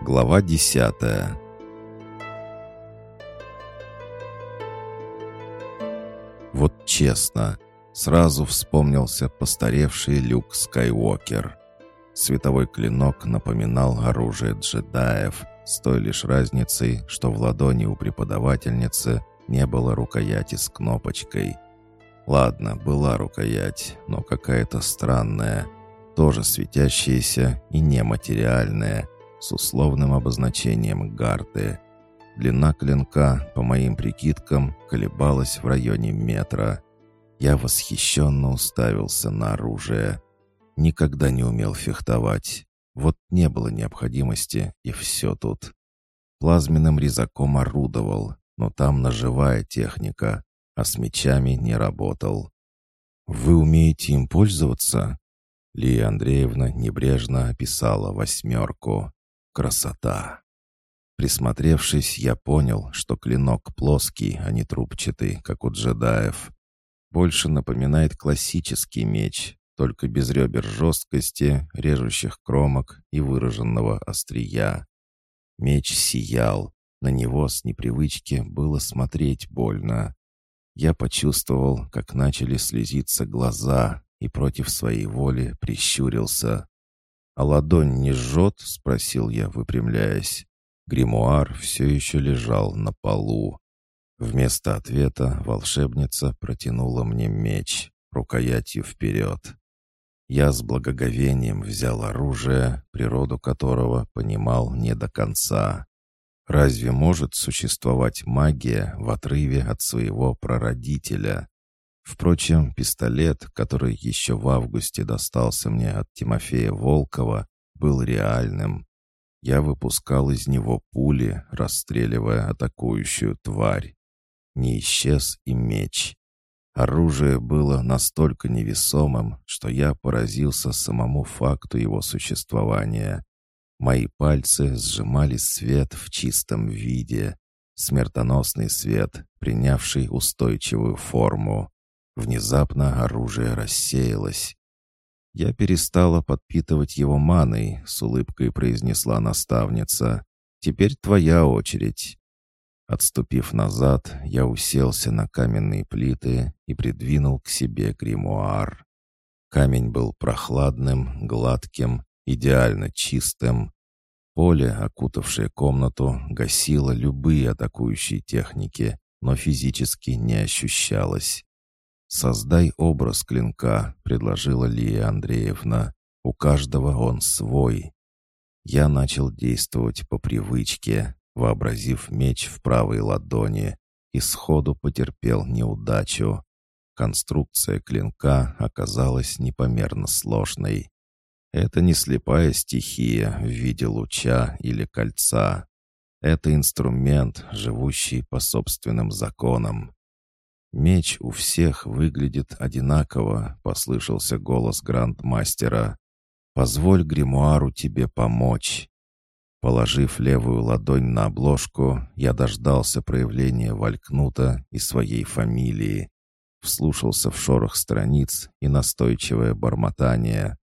Глава десятая Вот честно, сразу вспомнился постаревший Люк Скайуокер. Световой клинок напоминал оружие джедаев, с той лишь разницей, что в ладони у преподавательницы не было рукояти с кнопочкой. Ладно, была рукоять, но какая-то странная, тоже светящаяся и нематериальная, с условным обозначением гарты. Длина клинка, по моим прикидкам, колебалась в районе метра. Я восхищенно уставился на оружие. Никогда не умел фехтовать. Вот не было необходимости, и все тут. Плазменным резаком орудовал, но там ножевая техника, а с мечами не работал. «Вы умеете им пользоваться?» Лия Андреевна небрежно описала восьмерку. «Красота!» Присмотревшись, я понял, что клинок плоский, а не трубчатый, как у джедаев. Больше напоминает классический меч, только без ребер жесткости, режущих кромок и выраженного острия. Меч сиял, на него с непривычки было смотреть больно. Я почувствовал, как начали слезиться глаза, и против своей воли прищурился. «А ладонь не жжет?» — спросил я, выпрямляясь. Гримуар все еще лежал на полу. Вместо ответа волшебница протянула мне меч, рукоятью вперед. Я с благоговением взял оружие, природу которого понимал не до конца. Разве может существовать магия в отрыве от своего прародителя? Впрочем, пистолет, который еще в августе достался мне от Тимофея Волкова, был реальным. Я выпускал из него пули, расстреливая атакующую тварь. Не исчез и меч. Оружие было настолько невесомым, что я поразился самому факту его существования. Мои пальцы сжимали свет в чистом виде. Смертоносный свет, принявший устойчивую форму. Внезапно оружие рассеялось. «Я перестала подпитывать его маной», — с улыбкой произнесла наставница. «Теперь твоя очередь». Отступив назад, я уселся на каменные плиты и придвинул к себе гримуар. Камень был прохладным, гладким идеально чистым. Поле, окутавшее комнату, гасило любые атакующие техники, но физически не ощущалось. «Создай образ клинка», — предложила Лия Андреевна. «У каждого он свой». Я начал действовать по привычке, вообразив меч в правой ладони, и сходу потерпел неудачу. Конструкция клинка оказалась непомерно сложной. Это не слепая стихия в виде луча или кольца. Это инструмент, живущий по собственным законам. «Меч у всех выглядит одинаково», — послышался голос грандмастера. «Позволь гримуару тебе помочь». Положив левую ладонь на обложку, я дождался проявления Валькнута и своей фамилии. Вслушался в шорох страниц и настойчивое бормотание.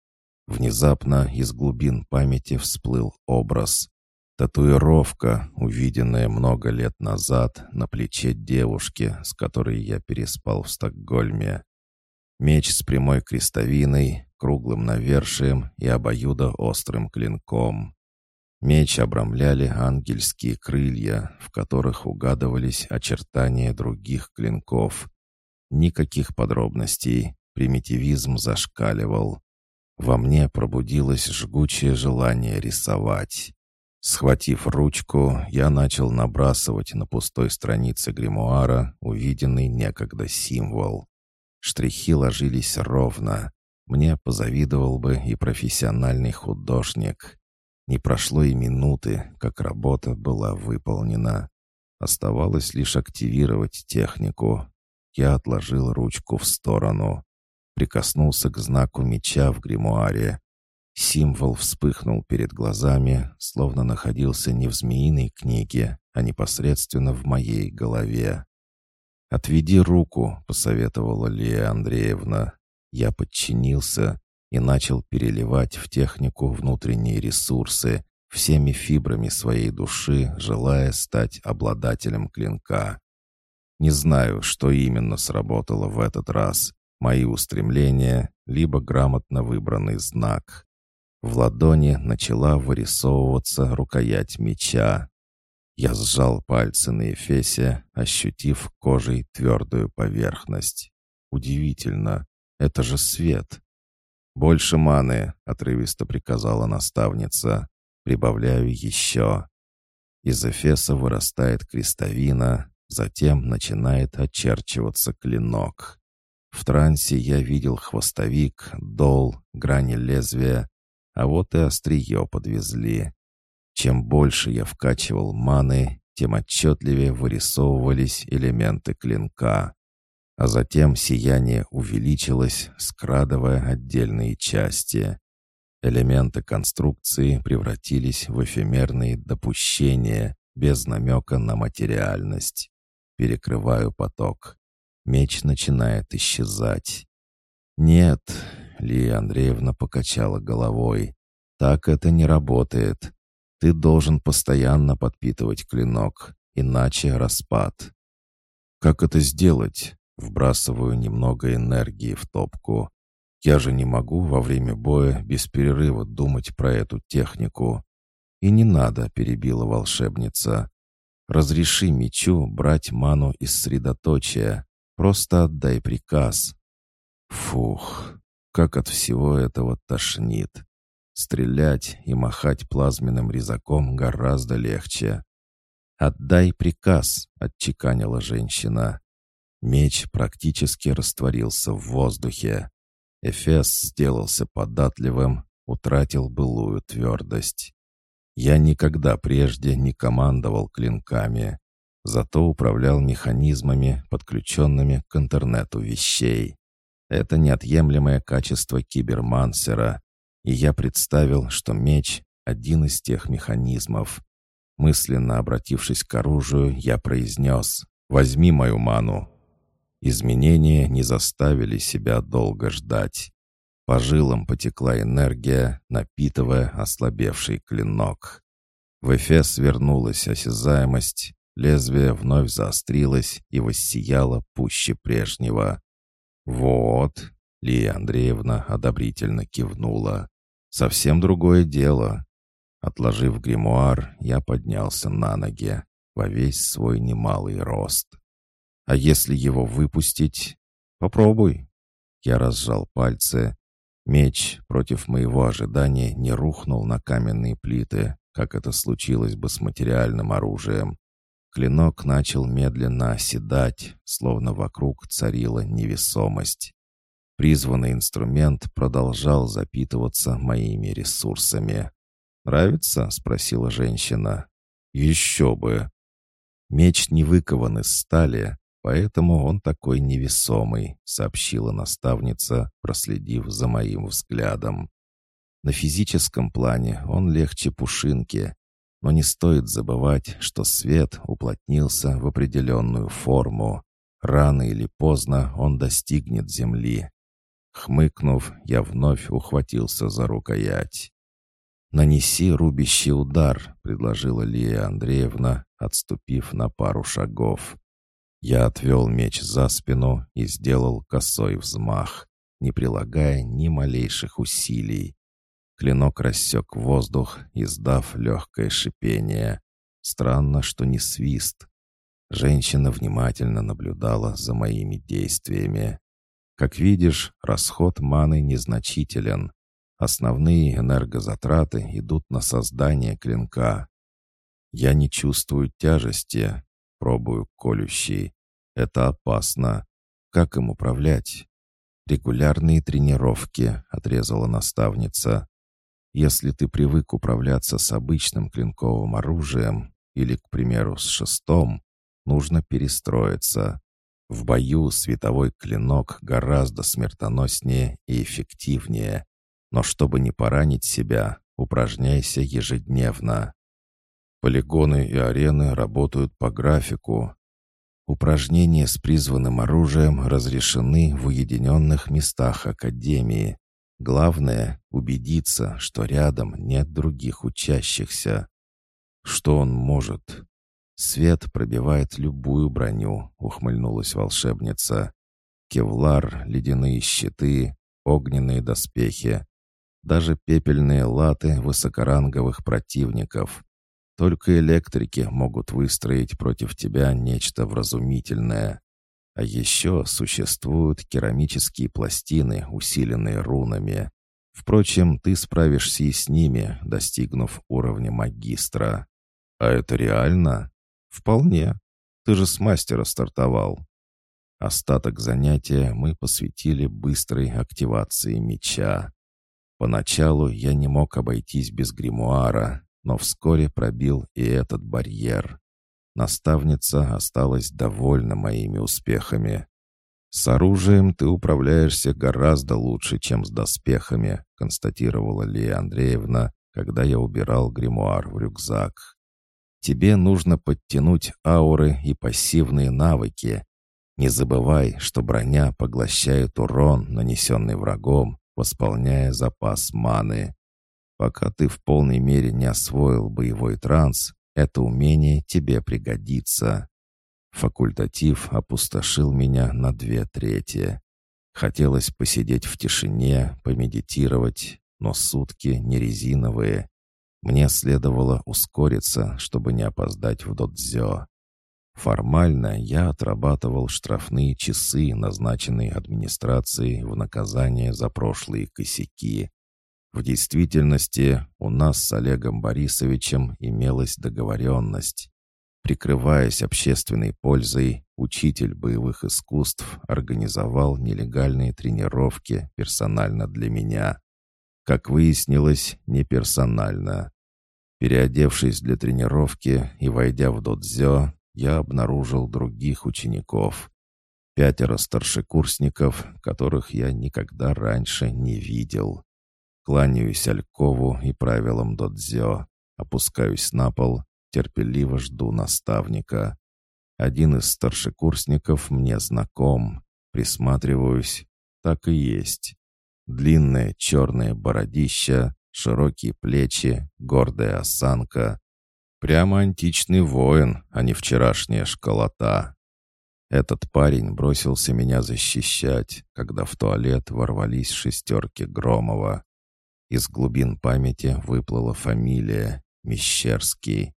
Внезапно из глубин памяти всплыл образ. Татуировка, увиденная много лет назад на плече девушки, с которой я переспал в Стокгольме. Меч с прямой крестовиной, круглым навершием и обоюдоострым клинком. Меч обрамляли ангельские крылья, в которых угадывались очертания других клинков. Никаких подробностей, примитивизм зашкаливал. Во мне пробудилось жгучее желание рисовать. Схватив ручку, я начал набрасывать на пустой странице гримуара увиденный некогда символ. Штрихи ложились ровно. Мне позавидовал бы и профессиональный художник. Не прошло и минуты, как работа была выполнена. Оставалось лишь активировать технику. Я отложил ручку в сторону прикоснулся к знаку меча в гримуаре. Символ вспыхнул перед глазами, словно находился не в змеиной книге, а непосредственно в моей голове. «Отведи руку», — посоветовала Лия Андреевна. Я подчинился и начал переливать в технику внутренние ресурсы, всеми фибрами своей души желая стать обладателем клинка. Не знаю, что именно сработало в этот раз. Мои устремления, либо грамотно выбранный знак. В ладони начала вырисовываться рукоять меча. Я сжал пальцы на эфесе, ощутив кожей твердую поверхность. Удивительно, это же свет. «Больше маны», — отрывисто приказала наставница. «Прибавляю еще». Из эфеса вырастает крестовина, затем начинает очерчиваться клинок. В трансе я видел хвостовик, дол, грани лезвия, а вот и острие подвезли. Чем больше я вкачивал маны, тем отчетливее вырисовывались элементы клинка. А затем сияние увеличилось, скрадывая отдельные части. Элементы конструкции превратились в эфемерные допущения, без намека на материальность. Перекрываю поток. Меч начинает исчезать. «Нет», — Лия Андреевна покачала головой, — «так это не работает. Ты должен постоянно подпитывать клинок, иначе распад». «Как это сделать?» Вбрасываю немного энергии в топку. Я же не могу во время боя без перерыва думать про эту технику. И не надо, перебила волшебница. Разреши мечу брать ману из средоточия. Просто отдай приказ. Фух, как от всего этого тошнит. Стрелять и махать плазменным резаком гораздо легче. «Отдай приказ», — отчеканила женщина. Меч практически растворился в воздухе. Эфес сделался податливым, утратил былую твердость. Я никогда прежде не командовал клинками, зато управлял механизмами, подключенными к интернету вещей. Это неотъемлемое качество кибермансера, и я представил, что меч — один из тех механизмов. Мысленно обратившись к оружию, я произнес «Возьми мою ману, Изменения не заставили себя долго ждать. По жилам потекла энергия, напитывая ослабевший клинок. В эфес вернулась осязаемость, лезвие вновь заострилось и воссияло пуще прежнего. «Вот», — Лия Андреевна одобрительно кивнула, — «совсем другое дело». Отложив гримуар, я поднялся на ноги во весь свой немалый рост. А если его выпустить? Попробуй. Я разжал пальцы. Меч против моего ожидания не рухнул на каменные плиты, как это случилось бы с материальным оружием. Клинок начал медленно оседать, словно вокруг царила невесомость. Призванный инструмент продолжал запитываться моими ресурсами. «Нравится?» — спросила женщина. «Еще бы!» Меч не выкован из стали, «Поэтому он такой невесомый», — сообщила наставница, проследив за моим взглядом. «На физическом плане он легче пушинки, но не стоит забывать, что свет уплотнился в определенную форму. Рано или поздно он достигнет земли». Хмыкнув, я вновь ухватился за рукоять. «Нанеси рубящий удар», — предложила Лия Андреевна, отступив на пару шагов. Я отвел меч за спину и сделал косой взмах, не прилагая ни малейших усилий. Клинок рассек воздух, издав легкое шипение. Странно, что не свист. Женщина внимательно наблюдала за моими действиями. Как видишь, расход маны незначителен. Основные энергозатраты идут на создание клинка. Я не чувствую тяжести, пробую колющий. Это опасно. Как им управлять? Регулярные тренировки, отрезала наставница. Если ты привык управляться с обычным клинковым оружием или, к примеру, с шестом, нужно перестроиться. В бою световой клинок гораздо смертоноснее и эффективнее. Но чтобы не поранить себя, упражняйся ежедневно. Полигоны и арены работают по графику. Упражнения с призванным оружием разрешены в уединенных местах Академии. Главное — убедиться, что рядом нет других учащихся. Что он может? Свет пробивает любую броню, ухмыльнулась волшебница. Кевлар, ледяные щиты, огненные доспехи. Даже пепельные латы высокоранговых противников. Только электрики могут выстроить против тебя нечто вразумительное. А еще существуют керамические пластины, усиленные рунами. Впрочем, ты справишься и с ними, достигнув уровня магистра. А это реально? Вполне. Ты же с мастера стартовал. Остаток занятия мы посвятили быстрой активации меча. Поначалу я не мог обойтись без гримуара, но вскоре пробил и этот барьер. Наставница осталась довольна моими успехами. «С оружием ты управляешься гораздо лучше, чем с доспехами», констатировала Лия Андреевна, когда я убирал гримуар в рюкзак. «Тебе нужно подтянуть ауры и пассивные навыки. Не забывай, что броня поглощает урон, нанесенный врагом, восполняя запас маны. Пока ты в полной мере не освоил боевой транс, это умение тебе пригодится. Факультатив опустошил меня на две трети. Хотелось посидеть в тишине, помедитировать, но сутки не резиновые. Мне следовало ускориться, чтобы не опоздать в додзё. Формально я отрабатывал штрафные часы, назначенные администрацией в наказание за прошлые косяки. В действительности у нас с Олегом Борисовичем имелась договоренность. Прикрываясь общественной пользой, учитель боевых искусств организовал нелегальные тренировки персонально для меня. Как выяснилось, не персонально. Переодевшись для тренировки и войдя в додзё, я обнаружил других учеников. Пятеро старшекурсников, которых я никогда раньше не видел. Кланяюсь Алькову и правилам додзё. Опускаюсь на пол, терпеливо жду наставника. Один из старшекурсников мне знаком. Присматриваюсь. Так и есть. Длинное черное бородище, широкие плечи, гордая осанка. Прямо античный воин, а не вчерашняя школота. Этот парень бросился меня защищать, когда в туалет ворвались шестерки Громова. Из глубин памяти выплыла фамилия Мещерский.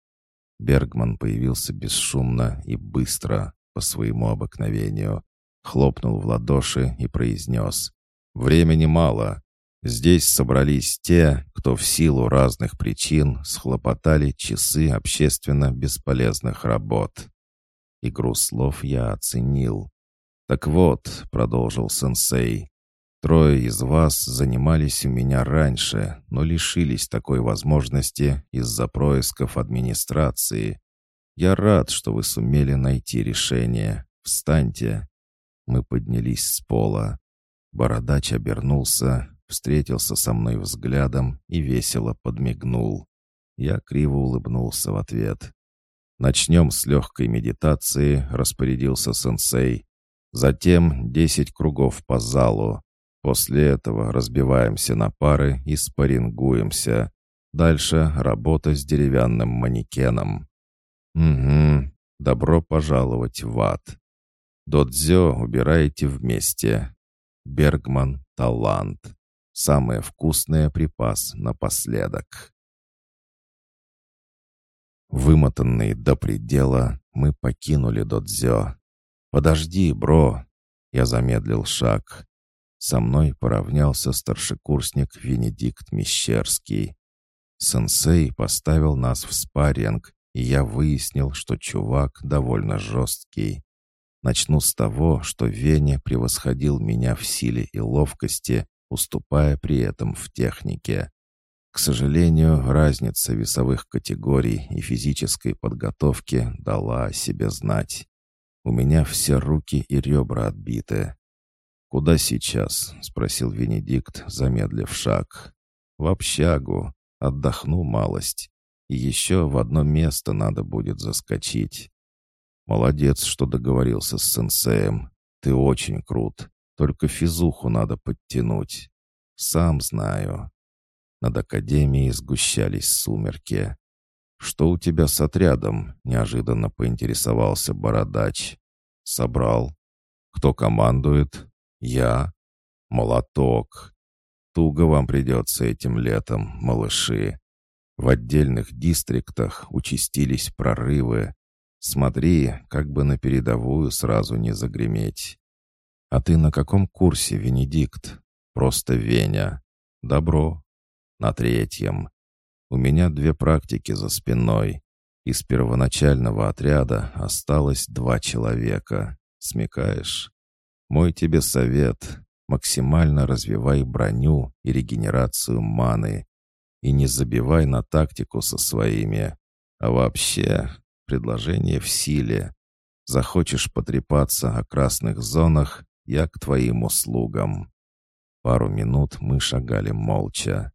Бергман появился бесшумно и быстро, по своему обыкновению. Хлопнул в ладоши и произнес. «Времени мало. Здесь собрались те, кто в силу разных причин схлопотали часы общественно бесполезных работ». Игру слов я оценил. «Так вот», — продолжил сенсей, Трое из вас занимались у меня раньше, но лишились такой возможности из-за происков администрации. Я рад, что вы сумели найти решение. Встаньте». Мы поднялись с пола. Бородач обернулся, встретился со мной взглядом и весело подмигнул. Я криво улыбнулся в ответ. «Начнем с легкой медитации», — распорядился сенсей. «Затем десять кругов по залу. После этого разбиваемся на пары и спаррингуемся. Дальше работа с деревянным манекеном. Угу, добро пожаловать в ад. Додзё убираете вместе. Бергман — талант. Самое вкусное припас напоследок. Вымотанные до предела, мы покинули додзё. «Подожди, бро!» Я замедлил шаг. Со мной поравнялся старшекурсник Венедикт Мещерский. Сенсей поставил нас в спарринг, и я выяснил, что чувак довольно жесткий. Начну с того, что Вене превосходил меня в силе и ловкости, уступая при этом в технике. К сожалению, разница весовых категорий и физической подготовки дала о себе знать. У меня все руки и ребра отбиты. «Куда сейчас?» — спросил Венедикт, замедлив шаг. «В общагу. Отдохну малость. И еще в одно место надо будет заскочить». «Молодец, что договорился с сенсеем. Ты очень крут. Только физуху надо подтянуть». Сам знаю. Над академией сгущались сумерки. «Что у тебя с отрядом?» — неожиданно поинтересовался бородач. «Собрал. Кто командует?» «Я. Молоток. Туго вам придется этим летом, малыши. В отдельных дистриктах участились прорывы. Смотри, как бы на передовую сразу не загреметь. А ты на каком курсе, Венедикт? Просто Веня. Добро. На третьем. У меня две практики за спиной. Из первоначального отряда осталось два человека. Смекаешь? Мой тебе совет. Максимально развивай броню и регенерацию маны. И не забивай на тактику со своими. А вообще, предложение в силе. Захочешь потрепаться о красных зонах, я к твоим услугам. Пару минут мы шагали молча.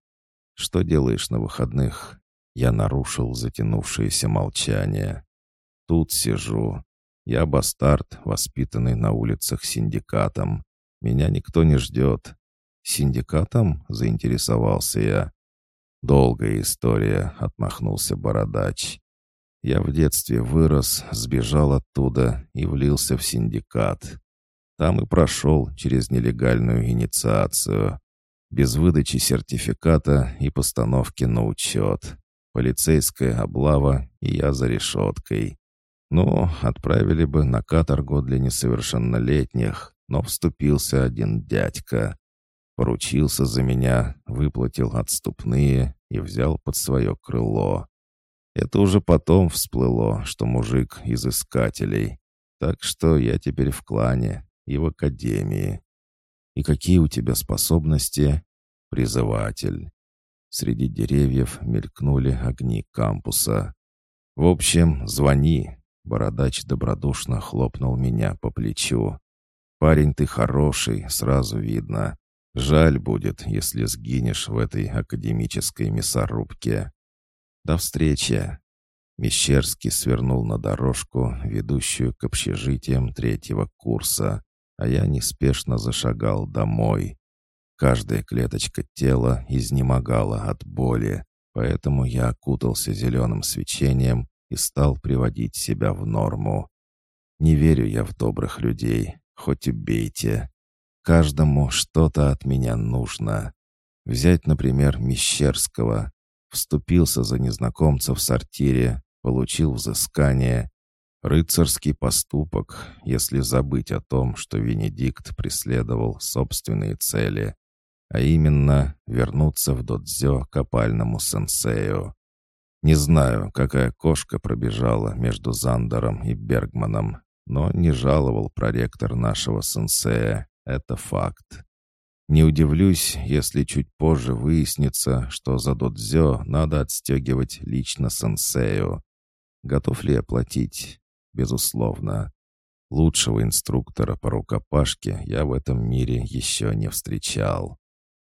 Что делаешь на выходных? Я нарушил затянувшееся молчание. Тут сижу. Я бастард, воспитанный на улицах синдикатом. Меня никто не ждет. Синдикатом? Заинтересовался я. «Долгая история», — отмахнулся бородач. «Я в детстве вырос, сбежал оттуда и влился в синдикат. Там и прошел через нелегальную инициацию. Без выдачи сертификата и постановки на учет. Полицейская облава, и я за решеткой. Ну, отправили бы на каторгу для несовершеннолетних, но вступился один дядька. Поручился за меня, выплатил отступные и взял под свое крыло. Это уже потом всплыло, что мужик из искателей. Так что я теперь в клане и в академии. И какие у тебя способности? Призыватель. Среди деревьев мелькнули огни кампуса. В общем, звони. Бородач добродушно хлопнул меня по плечу. Парень ты хороший, сразу видно. Жаль будет, если сгинешь в этой академической мясорубке. До встречи!» Мещерский свернул на дорожку, ведущую к общежитиям третьего курса, а я неспешно зашагал домой. Каждая клеточка тела изнемогала от боли, поэтому я окутался зеленым свечением и стал приводить себя в норму. Не верю я в добрых людей, хоть убейте. Каждому что-то от меня нужно. Взять, например, Мещерского. Вступился за незнакомца в сортире, получил взыскание. Рыцарский поступок, если забыть о том, что Венедикт преследовал собственные цели, а именно вернуться в додзё к опальному сенсею. Не знаю, какая кошка пробежала между Зандером и Бергманом, но не жаловал проректор нашего сенсея это факт. Не удивлюсь, если чуть позже выяснится, что за додзё надо отстегивать лично сенсею. Готов ли я платить? Безусловно. Лучшего инструктора по рукопашке я в этом мире еще не встречал.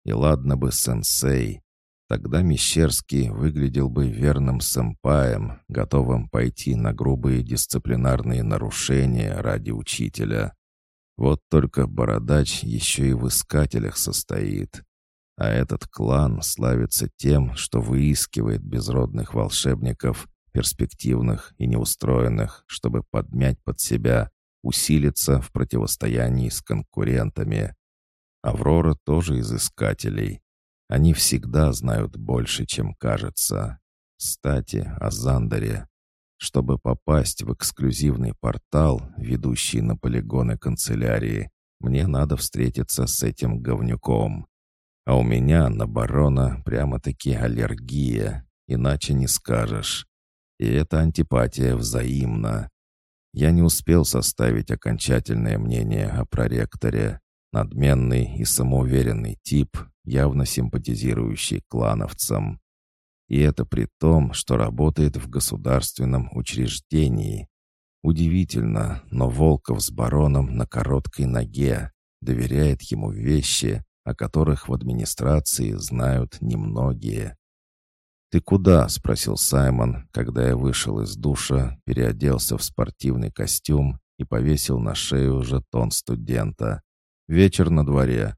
И ладно бы сенсей. Тогда Мещерский выглядел бы верным сэмпаем, готовым пойти на грубые дисциплинарные нарушения ради учителя. Вот только бородач еще и в искателях состоит. А этот клан славится тем, что выискивает безродных волшебников, перспективных и неустроенных, чтобы подмять под себя, усилиться в противостоянии с конкурентами. Аврора тоже из искателей. Они всегда знают больше, чем кажется. Кстати, о Зандере. Чтобы попасть в эксклюзивный портал, ведущий на полигоны канцелярии, мне надо встретиться с этим говнюком. А у меня на барона прямо-таки аллергия, иначе не скажешь. И эта антипатия взаимна. Я не успел составить окончательное мнение о проректоре. Надменный и самоуверенный тип, явно симпатизирующий клановцам. И это при том, что работает в государственном учреждении. Удивительно, но Волков с бароном на короткой ноге доверяет ему вещи, о которых в администрации знают немногие. «Ты куда?» — спросил Саймон, когда я вышел из душа, переоделся в спортивный костюм и повесил на шею жетон студента. «Вечер на дворе».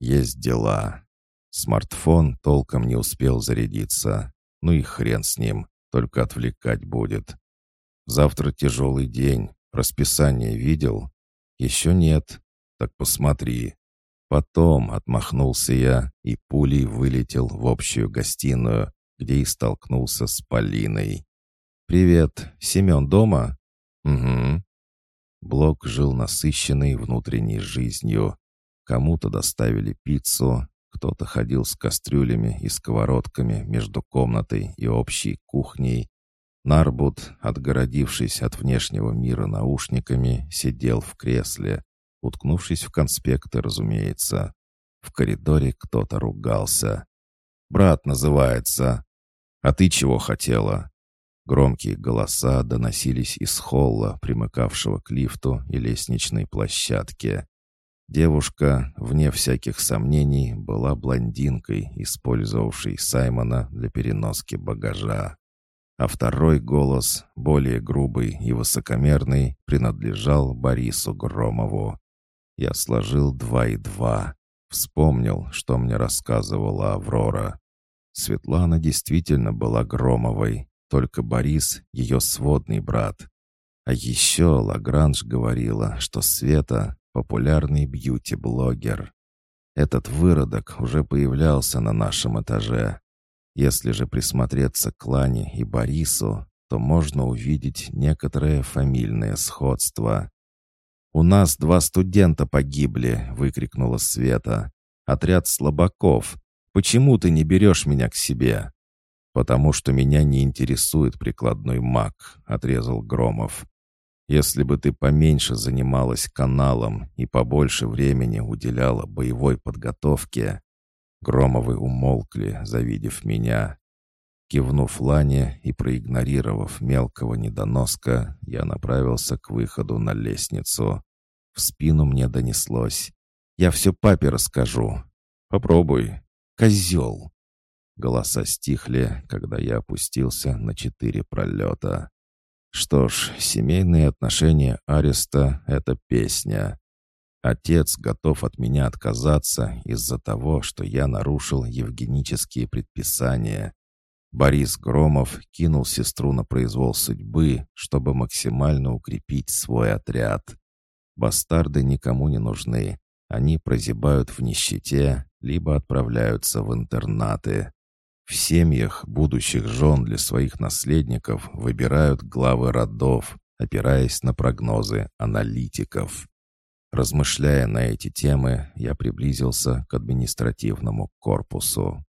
«Есть дела. Смартфон толком не успел зарядиться. Ну и хрен с ним, только отвлекать будет. Завтра тяжелый день. Расписание видел? Еще нет. Так посмотри. Потом отмахнулся я и пулей вылетел в общую гостиную, где и столкнулся с Полиной. «Привет, Семен дома?» «Угу». Блок жил насыщенной внутренней жизнью. Кому-то доставили пиццу, кто-то ходил с кастрюлями и сковородками между комнатой и общей кухней. Нарбут, отгородившись от внешнего мира наушниками, сидел в кресле, уткнувшись в конспекты, разумеется. В коридоре кто-то ругался. «Брат называется. А ты чего хотела?» Громкие голоса доносились из холла, примыкавшего к лифту и лестничной площадке. Девушка, вне всяких сомнений, была блондинкой, использовавшей Саймона для переноски багажа. А второй голос, более грубый и высокомерный, принадлежал Борису Громову. Я сложил два и два. Вспомнил, что мне рассказывала Аврора. Светлана действительно была Громовой, только Борис — ее сводный брат. А еще Лагранж говорила, что Света — популярный бьюти-блогер. Этот выродок уже появлялся на нашем этаже. Если же присмотреться к Лане и Борису, то можно увидеть некоторое фамильное сходство. «У нас два студента погибли!» — выкрикнула Света. «Отряд слабаков! Почему ты не берешь меня к себе?» «Потому что меня не интересует прикладной маг», — отрезал Громов. «Если бы ты поменьше занималась каналом и побольше времени уделяла боевой подготовке...» Громовы умолкли, завидев меня. Кивнув Лане и проигнорировав мелкого недоноска, я направился к выходу на лестницу. В спину мне донеслось. «Я все папе расскажу. Попробуй. Козел!» Голоса стихли, когда я опустился на четыре пролета. Что ж, семейные отношения Ареста — это песня. Отец готов от меня отказаться из-за того, что я нарушил евгенические предписания. Борис Громов кинул сестру на произвол судьбы, чтобы максимально укрепить свой отряд. Бастарды никому не нужны. Они прозябают в нищете, либо отправляются в интернаты. В семьях будущих жен для своих наследников выбирают главы родов, опираясь на прогнозы аналитиков. Размышляя на эти темы, я приблизился к административному корпусу.